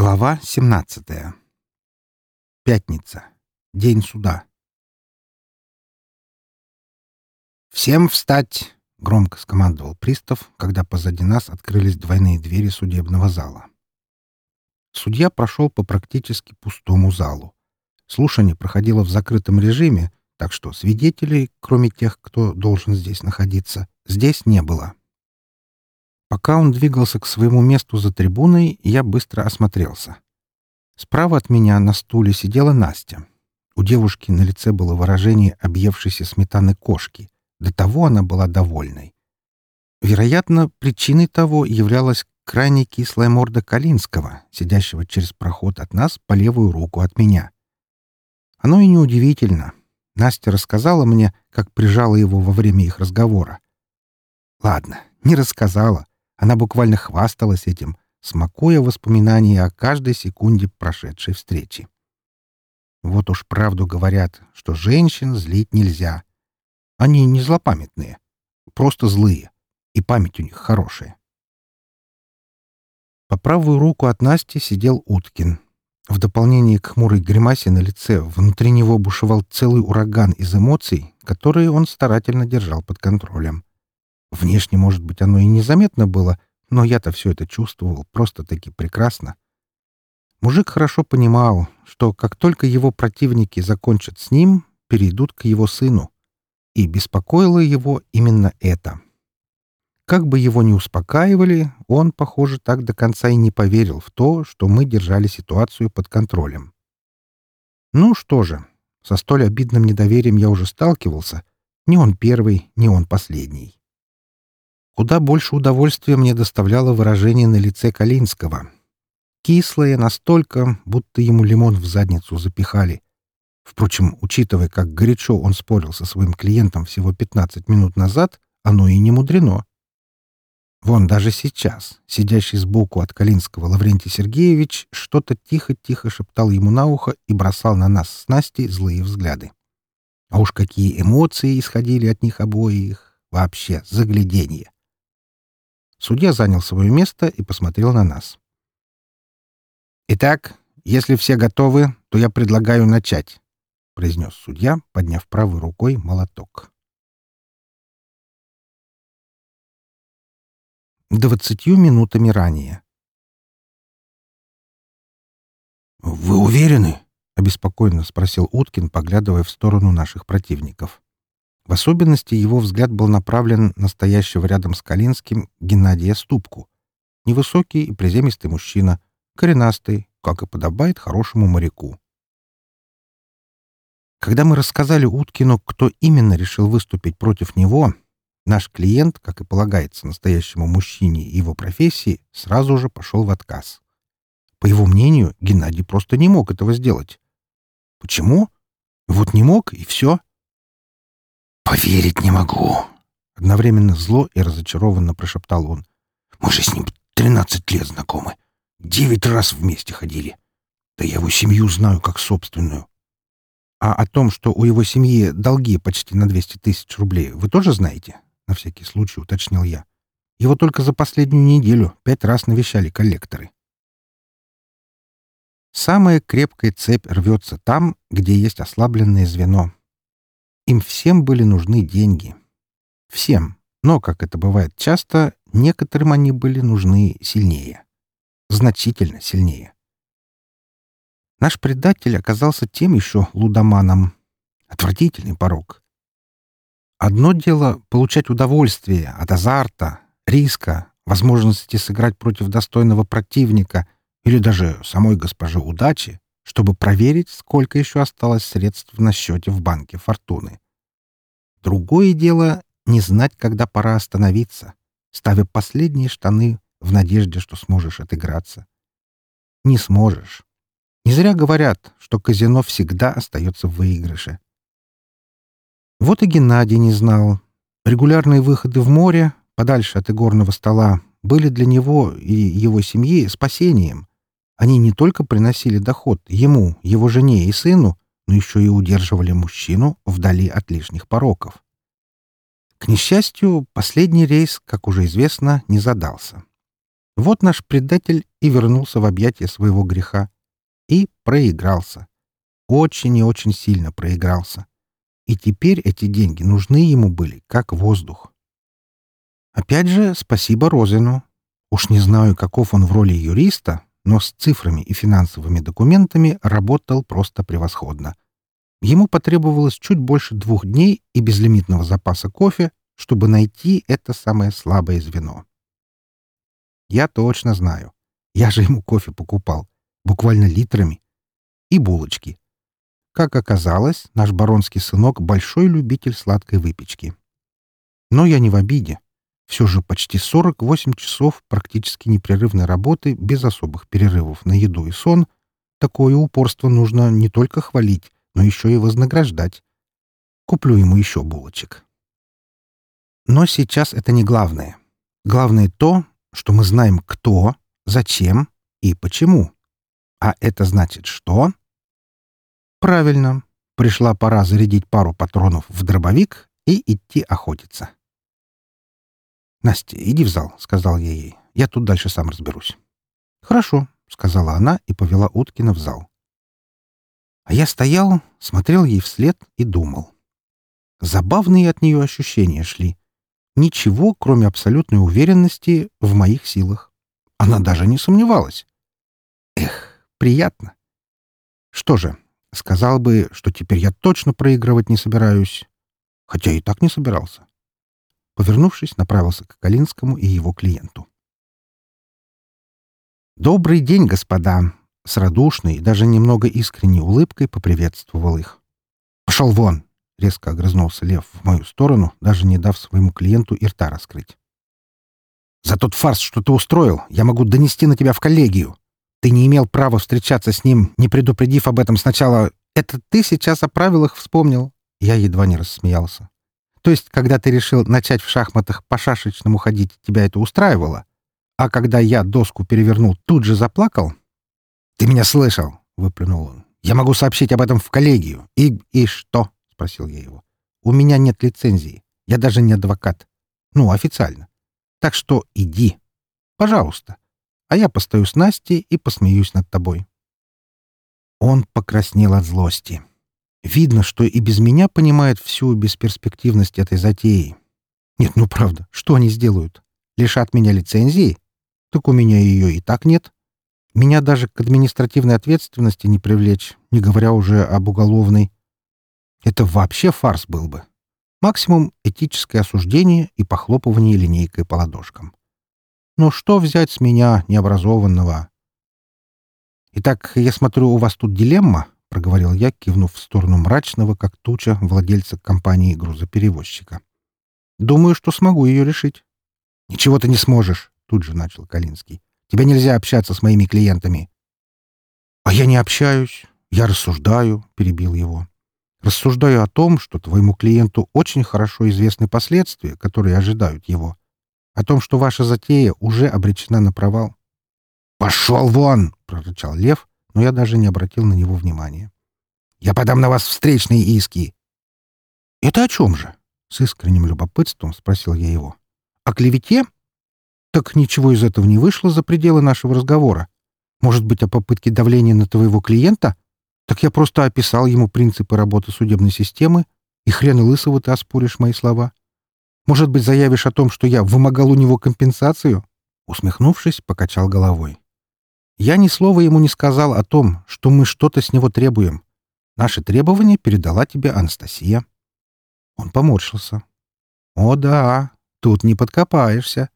Глава 17. Пятница. День суда. «Всем встать!» — громко скомандовал пристав, когда позади нас открылись двойные двери судебного зала. Судья прошел по практически пустому залу. Слушание проходило в закрытом режиме, так что свидетелей, кроме тех, кто должен здесь находиться, здесь не было. Пока он двигался к своему месту за трибуной, я быстро осмотрелся. Справа от меня на стуле сидела Настя. У девушки на лице было выражение объевшейся сметаны кошки. До того она была довольной. Вероятно, причиной того являлась крайне кислая морда Калинского, сидящего через проход от нас по левую руку от меня. Оно и неудивительно. Настя рассказала мне, как прижала его во время их разговора. Ладно, не рассказала, она буквально хвасталась этим, смакуя воспоминания о каждой секунде прошедшей встречи. Вот уж правду говорят, что женщин злить нельзя. Они не злопамятные, просто злые, и память у них хорошая. По правую руку от Насти сидел Уткин. В дополнение к хмурой гримасе на лице внутри него бушевал целый ураган из эмоций, которые он старательно держал под контролем. Внешне, может быть, оно и незаметно было, но я-то все это чувствовал просто-таки прекрасно. Мужик хорошо понимал, что как только его противники закончат с ним, перейдут к его сыну. И беспокоило его именно это. Как бы его ни успокаивали, он, похоже, так до конца и не поверил в то, что мы держали ситуацию под контролем. Ну что же, со столь обидным недоверием я уже сталкивался. Не он первый, не он последний. Куда больше удовольствия мне доставляло выражение на лице Калинского. Кислое настолько, будто ему лимон в задницу запихали. Впрочем, учитывая, как горячо он спорил со своим клиентом всего 15 минут назад, оно и не мудрено. Вон даже сейчас, сидящий сбоку от Калинского Лаврентий Сергеевич, что-то тихо-тихо шептал ему на ухо и бросал на нас с Настей злые взгляды. А уж какие эмоции исходили от них обоих! Вообще, загляденье! Судья занял свое место и посмотрел на нас. «Итак, если все готовы, то я предлагаю начать», — произнес судья, подняв правой рукой молоток. Двадцатью минутами ранее. «Вы уверены?» — обеспокоенно спросил Уткин, поглядывая в сторону наших противников. В особенности его взгляд был направлен на стоящего рядом с Калинским Геннадия Ступку. Невысокий и приземистый мужчина, коренастый, как и подобает хорошему моряку. Когда мы рассказали Уткину, кто именно решил выступить против него, наш клиент, как и полагается настоящему мужчине и его профессии, сразу же пошел в отказ. По его мнению, Геннадий просто не мог этого сделать. Почему? Вот не мог, и все. «Поверить не могу!» Одновременно зло и разочарованно прошептал он. «Мы же с ним тринадцать лет знакомы. Девять раз вместе ходили. Да я его семью знаю как собственную. А о том, что у его семьи долги почти на двести тысяч рублей, вы тоже знаете?» На всякий случай уточнил я. Его только за последнюю неделю пять раз навещали коллекторы. Самая крепкая цепь рвется там, где есть ослабленное звено. Им всем были нужны деньги. Всем. Но, как это бывает часто, некоторым они были нужны сильнее. Значительно сильнее. Наш предатель оказался тем еще лудоманом. Отвратительный порог. Одно дело — получать удовольствие от азарта, риска, возможности сыграть против достойного противника или даже самой госпожи удачи, чтобы проверить, сколько еще осталось средств на счете в банке «Фортуны». Другое дело — не знать, когда пора остановиться, ставя последние штаны в надежде, что сможешь отыграться. Не сможешь. Не зря говорят, что казино всегда остается в выигрыше. Вот и Геннадий не знал. Регулярные выходы в море, подальше от игорного стола, были для него и его семьи спасением. Они не только приносили доход ему, его жене и сыну, но еще и удерживали мужчину вдали от лишних пороков. К несчастью, последний рейс, как уже известно, не задался. Вот наш предатель и вернулся в объятия своего греха. И проигрался. Очень и очень сильно проигрался. И теперь эти деньги нужны ему были, как воздух. Опять же, спасибо Розину. Уж не знаю, каков он в роли юриста, но с цифрами и финансовыми документами работал просто превосходно. Ему потребовалось чуть больше двух дней и безлимитного запаса кофе, чтобы найти это самое слабое звено. Я точно знаю. Я же ему кофе покупал. Буквально литрами. И булочки. Как оказалось, наш баронский сынок — большой любитель сладкой выпечки. Но я не в обиде. Все же почти 48 часов практически непрерывной работы без особых перерывов на еду и сон. Такое упорство нужно не только хвалить, но еще и вознаграждать. Куплю ему еще булочек. Но сейчас это не главное. Главное то, что мы знаем кто, зачем и почему. А это значит что? Правильно. Пришла пора зарядить пару патронов в дробовик и идти охотиться. «Настя, иди в зал», — сказал я ей. «Я тут дальше сам разберусь». «Хорошо», — сказала она и повела Уткина в зал. А я стоял, смотрел ей вслед и думал. Забавные от нее ощущения шли. Ничего, кроме абсолютной уверенности в моих силах. Она даже не сомневалась. Эх, приятно. Что же, сказал бы, что теперь я точно проигрывать не собираюсь. Хотя и так не собирался. Повернувшись, направился к Калинскому и его клиенту. «Добрый день, господа!» С радушной и даже немного искренней улыбкой поприветствовал их. «Пошел вон!» — резко огрызнулся Лев в мою сторону, даже не дав своему клиенту и рта раскрыть. «За тот фарс, что ты устроил, я могу донести на тебя в коллегию. Ты не имел права встречаться с ним, не предупредив об этом сначала. Это ты сейчас о правилах вспомнил?» Я едва не рассмеялся. То есть, когда ты решил начать в шахматах по шашечному ходить, тебя это устраивало? А когда я доску перевернул, тут же заплакал? «Ты меня слышал!» — выплюнул он. «Я могу сообщить об этом в коллегию». «И, и что?» — спросил я его. «У меня нет лицензии. Я даже не адвокат. Ну, официально. Так что иди. Пожалуйста. А я постою с Настей и посмеюсь над тобой». Он покраснел от злости. Видно, что и без меня понимает всю бесперспективность этой затеи. Нет, ну правда, что они сделают? Лишат меня лицензии? Так у меня ее и так нет. Меня даже к административной ответственности не привлечь, не говоря уже об уголовной. Это вообще фарс был бы. Максимум этическое осуждение и похлопывание линейкой по ладошкам. Но что взять с меня, необразованного? Итак, я смотрю, у вас тут дилемма, — проговорил я, кивнув в сторону мрачного, как туча, владельца компании грузоперевозчика. «Думаю, что смогу ее решить». «Ничего ты не сможешь», — тут же начал Калинский. «Тебе нельзя общаться с моими клиентами». «А я не общаюсь. Я рассуждаю», — перебил его. «Рассуждаю о том, что твоему клиенту очень хорошо известны последствия, которые ожидают его. О том, что ваша затея уже обречена на провал». «Пошел вон!» — прорычал Лев, но я даже не обратил на него внимания. «Я подам на вас встречные иски!» «Это о чем же?» — с искренним любопытством спросил я его. «О клевете?» «Так ничего из этого не вышло за пределы нашего разговора. Может быть, о попытке давления на твоего клиента? Так я просто описал ему принципы работы судебной системы, и хрен лысого ты оспоришь мои слова. Может быть, заявишь о том, что я вымогал у него компенсацию?» Усмехнувшись, покачал головой. Я ни слова ему не сказал о том, что мы что-то с него требуем. Наши требования передала тебе Анастасия. Он поморщился. О да, тут не подкопаешься.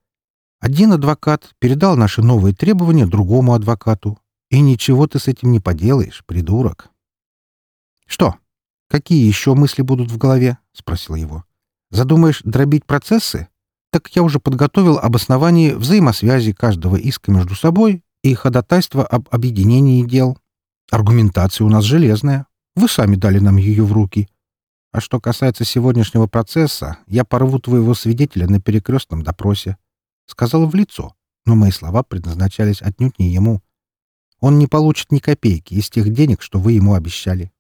Один адвокат передал наши новые требования другому адвокату. И ничего ты с этим не поделаешь, придурок. Что? Какие еще мысли будут в голове? Спросил его. Задумаешь дробить процессы? Так я уже подготовил обоснование взаимосвязи каждого иска между собой и ходатайство об объединении дел. Аргументация у нас железная. Вы сами дали нам ее в руки. А что касается сегодняшнего процесса, я порву твоего свидетеля на перекрестном допросе. Сказал в лицо, но мои слова предназначались отнюдь не ему. Он не получит ни копейки из тех денег, что вы ему обещали.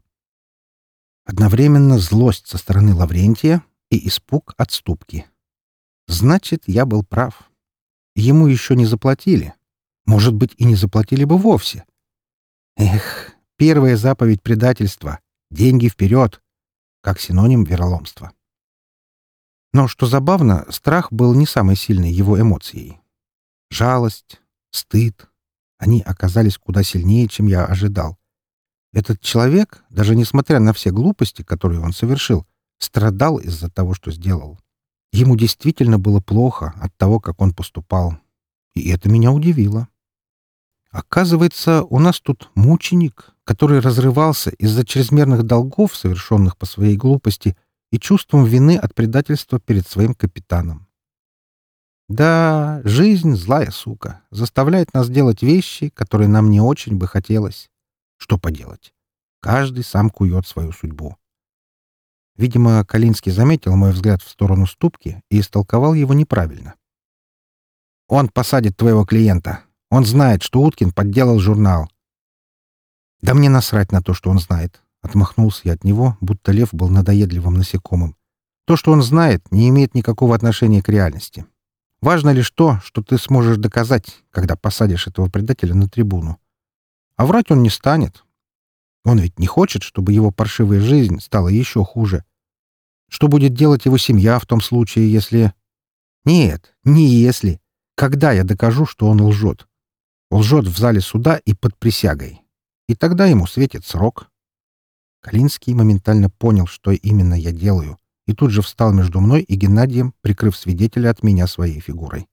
Одновременно злость со стороны Лаврентия и испуг отступки. Значит, я был прав. ему еще не заплатили. Может быть, и не заплатили бы вовсе. Эх, первая заповедь предательства — деньги вперед, как синоним вероломства. Но, что забавно, страх был не самой сильной его эмоцией. Жалость, стыд — они оказались куда сильнее, чем я ожидал. Этот человек, даже несмотря на все глупости, которые он совершил, страдал из-за того, что сделал. Ему действительно было плохо от того, как он поступал. И это меня удивило. Оказывается, у нас тут мученик, который разрывался из-за чрезмерных долгов, совершенных по своей глупости, и чувством вины от предательства перед своим капитаном. Да, жизнь — злая сука, заставляет нас делать вещи, которые нам не очень бы хотелось. Что поделать? Каждый сам кует свою судьбу. Видимо, Калинский заметил мой взгляд в сторону ступки и истолковал его неправильно. «Он посадит твоего клиента. Он знает, что Уткин подделал журнал». «Да мне насрать на то, что он знает», — отмахнулся я от него, будто лев был надоедливым насекомым. «То, что он знает, не имеет никакого отношения к реальности. Важно лишь то, что ты сможешь доказать, когда посадишь этого предателя на трибуну. А врать он не станет, он ведь не хочет, чтобы его паршивая жизнь стала еще хуже. Что будет делать его семья в том случае, если... Нет, не если. Когда я докажу, что он лжет? Лжет в зале суда и под присягой. И тогда ему светит срок. Калинский моментально понял, что именно я делаю, и тут же встал между мной и Геннадием, прикрыв свидетеля от меня своей фигурой.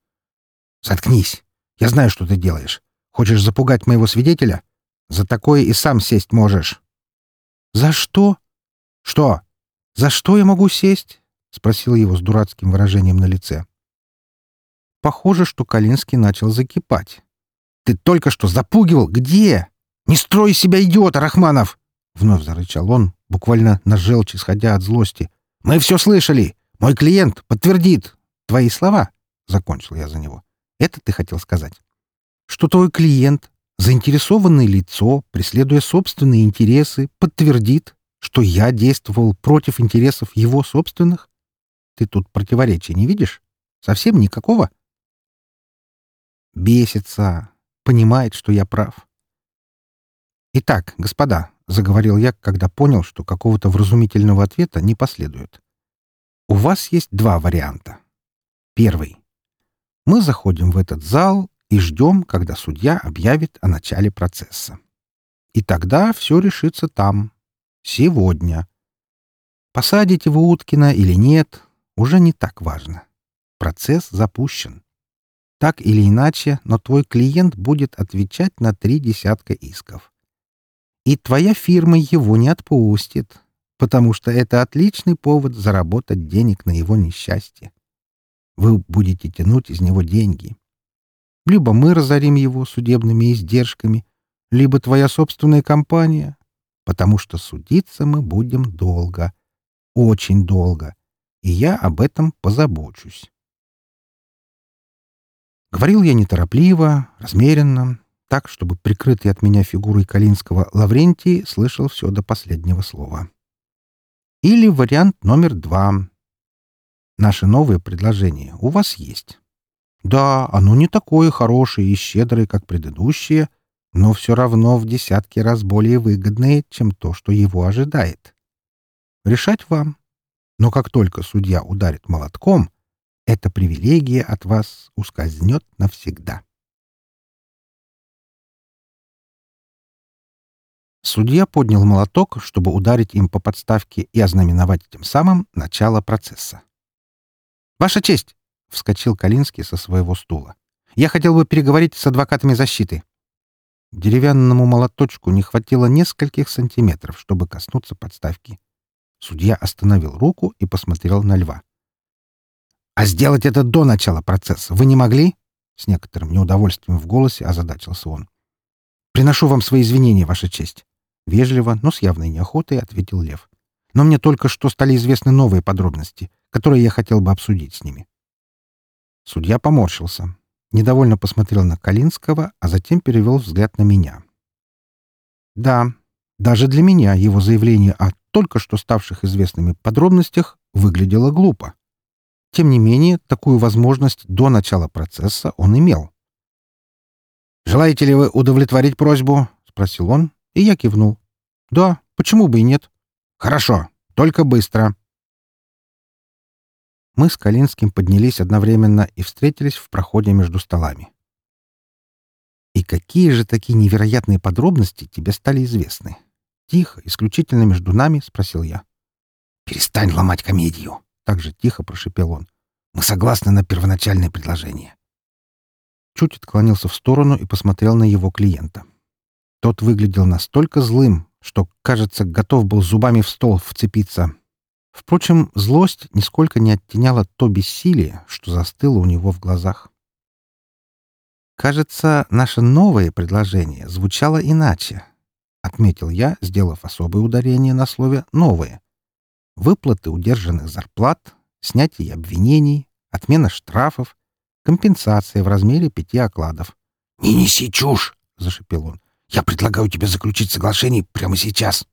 «Заткнись! Я знаю, что ты делаешь. Хочешь запугать моего свидетеля? За такое и сам сесть можешь. — За что? — Что? За что я могу сесть? — спросил его с дурацким выражением на лице. Похоже, что Калинский начал закипать. — Ты только что запугивал? Где? Не строй себя идиота, Рахманов! — вновь зарычал он, буквально на желчь, исходя от злости. — Мы все слышали. Мой клиент подтвердит. Твои слова. — закончил я за него. — Это ты хотел сказать. — Что твой клиент Заинтересованное лицо, преследуя собственные интересы, подтвердит, что я действовал против интересов его собственных? Ты тут противоречия не видишь? Совсем никакого? Бесится, понимает, что я прав. Итак, господа, — заговорил я, когда понял, что какого-то вразумительного ответа не последует. У вас есть два варианта. Первый. Мы заходим в этот зал и ждем, когда судья объявит о начале процесса. И тогда все решится там. Сегодня. Посадите вы Уткина или нет, уже не так важно. Процесс запущен. Так или иначе, но твой клиент будет отвечать на три десятка исков. И твоя фирма его не отпустит, потому что это отличный повод заработать денег на его несчастье. Вы будете тянуть из него деньги. Либо мы разорим его судебными издержками, либо твоя собственная компания, потому что судиться мы будем долго, очень долго, и я об этом позабочусь. Говорил я неторопливо, размеренно, так, чтобы прикрытый от меня фигурой Калинского Лаврентий слышал все до последнего слова. Или вариант номер два. Наше новое предложение у вас есть. Да, оно не такое хорошее и щедрое, как предыдущее, но все равно в десятки раз более выгодное, чем то, что его ожидает. Решать вам. Но как только судья ударит молотком, эта привилегия от вас ускользнет навсегда. Судья поднял молоток, чтобы ударить им по подставке и ознаменовать тем самым начало процесса. «Ваша честь!» — вскочил Калинский со своего стула. «Я хотел бы переговорить с адвокатами защиты». Деревянному молоточку не хватило нескольких сантиметров, чтобы коснуться подставки. Судья остановил руку и посмотрел на льва. «А сделать это до начала процесса вы не могли?» С некоторым неудовольствием в голосе озадачился он. «Приношу вам свои извинения, Ваша честь». Вежливо, но с явной неохотой ответил Лев. «Но мне только что стали известны новые подробности, которые я хотел бы обсудить с ними». Судья поморщился, недовольно посмотрел на Калинского, а затем перевел взгляд на меня. Да, даже для меня его заявление о только что ставших известными подробностях выглядело глупо. Тем не менее, такую возможность до начала процесса он имел. «Желаете ли вы удовлетворить просьбу?» — спросил он, и я кивнул. «Да, почему бы и нет?» «Хорошо, только быстро». Мы с Калинским поднялись одновременно и встретились в проходе между столами. «И какие же такие невероятные подробности тебе стали известны?» Тихо, исключительно между нами, спросил я. «Перестань ломать комедию!» — так же тихо прошипел он. «Мы согласны на первоначальное предложение». Чуть отклонился в сторону и посмотрел на его клиента. Тот выглядел настолько злым, что, кажется, готов был зубами в стол вцепиться. Впрочем, злость нисколько не оттеняла то бессилие, что застыло у него в глазах. Кажется, наше новое предложение звучало иначе, — отметил я, сделав особое ударение на слове «новое». Выплаты удержанных зарплат, снятие обвинений, отмена штрафов, компенсация в размере пяти окладов. «Не неси чушь!» — зашипел он. «Я предлагаю тебе заключить соглашение прямо сейчас».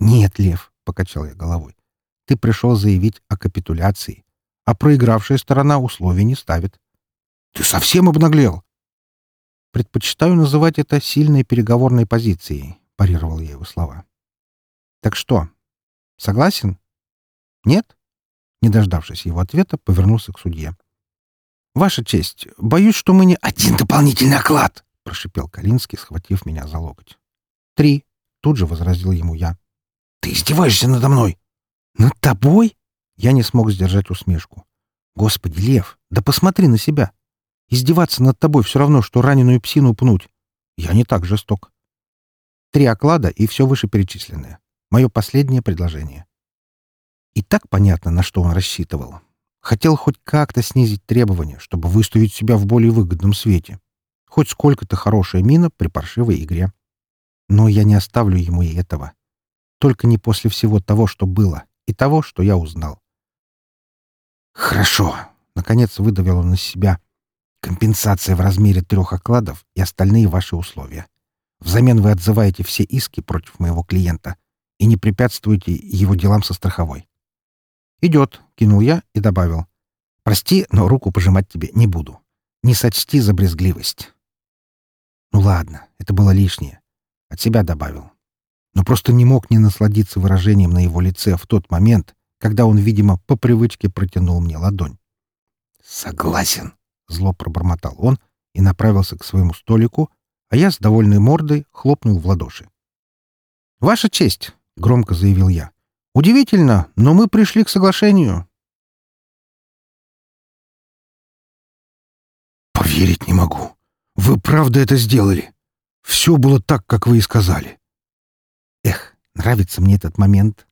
«Нет, Лев», — покачал я головой. «Ты пришел заявить о капитуляции, а проигравшая сторона условий не ставит». «Ты совсем обнаглел?» Предпочитаю называть это сильной переговорной позицией, парировал я его слова. Так что, согласен? Нет? Не дождавшись его ответа, повернулся к судье. «Ваша честь, боюсь, что мы не...» «Один дополнительный оклад!» — прошипел Калинский, схватив меня за локоть. «Три!» — тут же возразил ему я. «Ты издеваешься надо мной!» «Над тобой?» Я не смог сдержать усмешку. «Господи, Лев, да посмотри на себя! Издеваться над тобой все равно, что раненую псину пнуть. Я не так жесток. Три оклада и все вышеперечисленное. Мое последнее предложение. И так понятно, на что он рассчитывал. Хотел хоть как-то снизить требования, чтобы выставить себя в более выгодном свете. Хоть сколько-то хорошая мина при паршивой игре. Но я не оставлю ему и этого. Только не после всего того, что было, и того, что я узнал. «Хорошо», — наконец выдавил он из себя, Компенсация в размере трех окладов и остальные ваши условия. Взамен вы отзываете все иски против моего клиента и не препятствуете его делам со страховой. «Идет», — кинул я и добавил. «Прости, но руку пожимать тебе не буду. Не сочти за брезгливость». Ну ладно, это было лишнее. От себя добавил. Но просто не мог не насладиться выражением на его лице в тот момент, когда он, видимо, по привычке протянул мне ладонь. «Согласен», — зло пробормотал он и направился к своему столику, а я с довольной мордой хлопнул в ладоши. «Ваша честь!» — громко заявил я. «Удивительно, но мы пришли к соглашению». «Поверить не могу. Вы правда это сделали. Все было так, как вы и сказали». «Эх, нравится мне этот момент.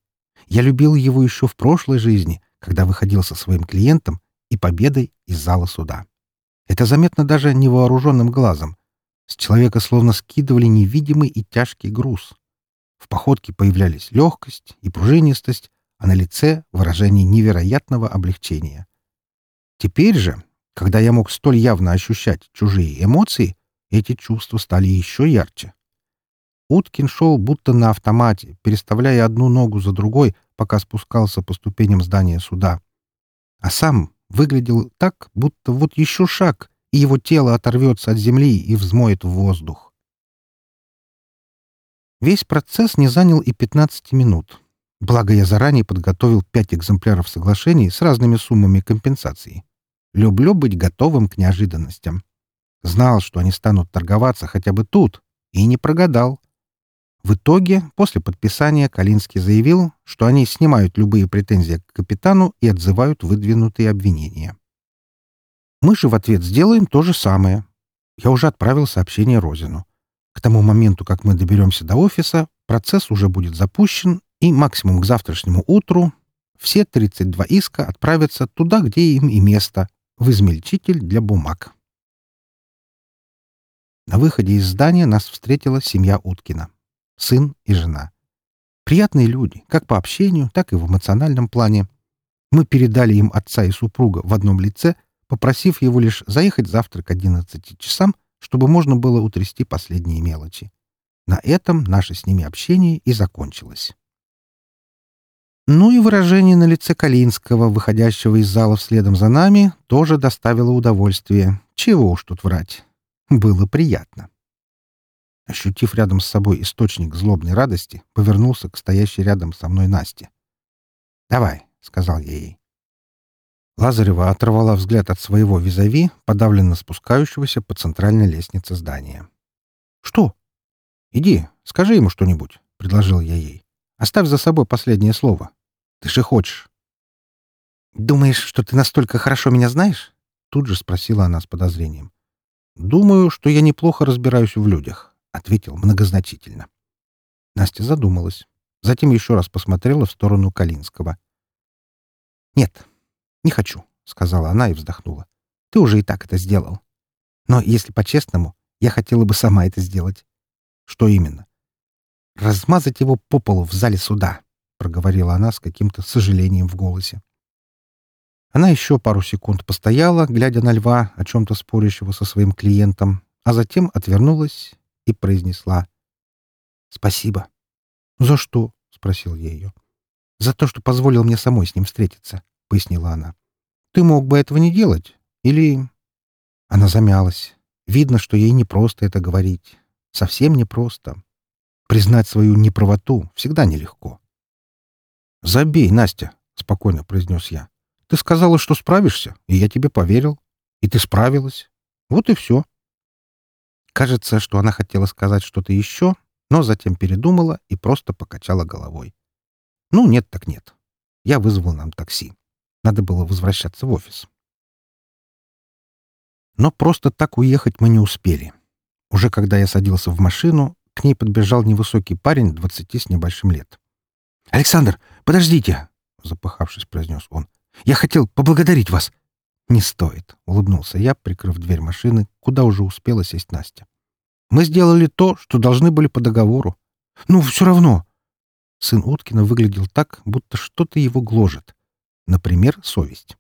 Я любил его еще в прошлой жизни, когда выходил со своим клиентом и победой из зала суда. Это заметно даже невооруженным глазом. С человека словно скидывали невидимый и тяжкий груз. В походке появлялись легкость и пружинистость, а на лице — выражение невероятного облегчения. Теперь же, когда я мог столь явно ощущать чужие эмоции, эти чувства стали еще ярче. Уткин шел будто на автомате, переставляя одну ногу за другой, пока спускался по ступеням здания суда. А сам выглядел так, будто вот еще шаг, и его тело оторвется от земли и взмоет в воздух. Весь процесс не занял и 15 минут. Благо, я заранее подготовил пять экземпляров соглашений с разными суммами компенсации. Люблю быть готовым к неожиданностям. Знал, что они станут торговаться хотя бы тут, и не прогадал. В итоге, после подписания, Калинский заявил, что они снимают любые претензии к капитану и отзывают выдвинутые обвинения. Мы же в ответ сделаем то же самое. Я уже отправил сообщение Розину. К тому моменту, как мы доберемся до офиса, процесс уже будет запущен, и максимум к завтрашнему утру все 32 иска отправятся туда, где им и место, в измельчитель для бумаг. На выходе из здания нас встретила семья Уткина сын и жена. Приятные люди, как по общению, так и в эмоциональном плане. Мы передали им отца и супруга в одном лице, попросив его лишь заехать завтра к 11 часам, чтобы можно было утрясти последние мелочи. На этом наше с ними общение и закончилось. Ну и выражение на лице Калинского, выходящего из зала следом за нами, тоже доставило удовольствие. Чего уж тут врать. Было приятно. Ощутив рядом с собой источник злобной радости, повернулся к стоящей рядом со мной Насте. «Давай», — сказал я ей. Лазарева оторвала взгляд от своего визави, подавленно спускающегося по центральной лестнице здания. «Что?» «Иди, скажи ему что-нибудь», — предложил я ей. «Оставь за собой последнее слово. Ты же хочешь». «Думаешь, что ты настолько хорошо меня знаешь?» Тут же спросила она с подозрением. «Думаю, что я неплохо разбираюсь в людях», — ответил многозначительно. Настя задумалась. Затем еще раз посмотрела в сторону Калинского. «Нет, «Не хочу», — сказала она и вздохнула. «Ты уже и так это сделал. Но, если по-честному, я хотела бы сама это сделать». «Что именно?» «Размазать его по полу в зале суда», — проговорила она с каким-то сожалением в голосе. Она еще пару секунд постояла, глядя на льва, о чем-то спорящего со своим клиентом, а затем отвернулась и произнесла «Спасибо». «За что?» — спросил я ее. «За то, что позволил мне самой с ним встретиться», — пояснила она. «Ты мог бы этого не делать. Или...» Она замялась. Видно, что ей непросто это говорить. Совсем непросто. Признать свою неправоту всегда нелегко. «Забей, Настя», — спокойно произнес я. «Ты сказала, что справишься, и я тебе поверил. И ты справилась. Вот и все». Кажется, что она хотела сказать что-то еще, но затем передумала и просто покачала головой. «Ну, нет так нет. Я вызвал нам такси». Надо было возвращаться в офис. Но просто так уехать мы не успели. Уже когда я садился в машину, к ней подбежал невысокий парень двадцати с небольшим лет. «Александр, подождите!» — запыхавшись, произнес он. «Я хотел поблагодарить вас!» «Не стоит», — улыбнулся я, прикрыв дверь машины, куда уже успела сесть Настя. «Мы сделали то, что должны были по договору». «Ну, все равно!» Сын Уткина выглядел так, будто что-то его гложет. Например, совесть.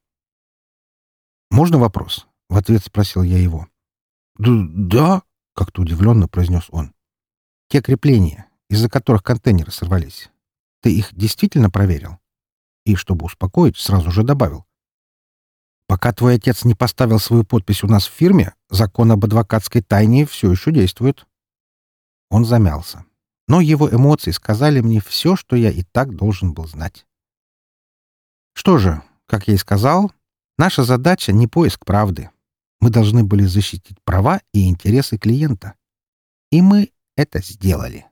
«Можно вопрос?» — в ответ спросил я его. «Да?» — как-то удивленно произнес он. «Те крепления, из-за которых контейнеры сорвались, ты их действительно проверил?» И, чтобы успокоить, сразу же добавил. «Пока твой отец не поставил свою подпись у нас в фирме, закон об адвокатской тайне все еще действует». Он замялся. Но его эмоции сказали мне все, что я и так должен был знать. Что же, как я и сказал, наша задача не поиск правды. Мы должны были защитить права и интересы клиента. И мы это сделали.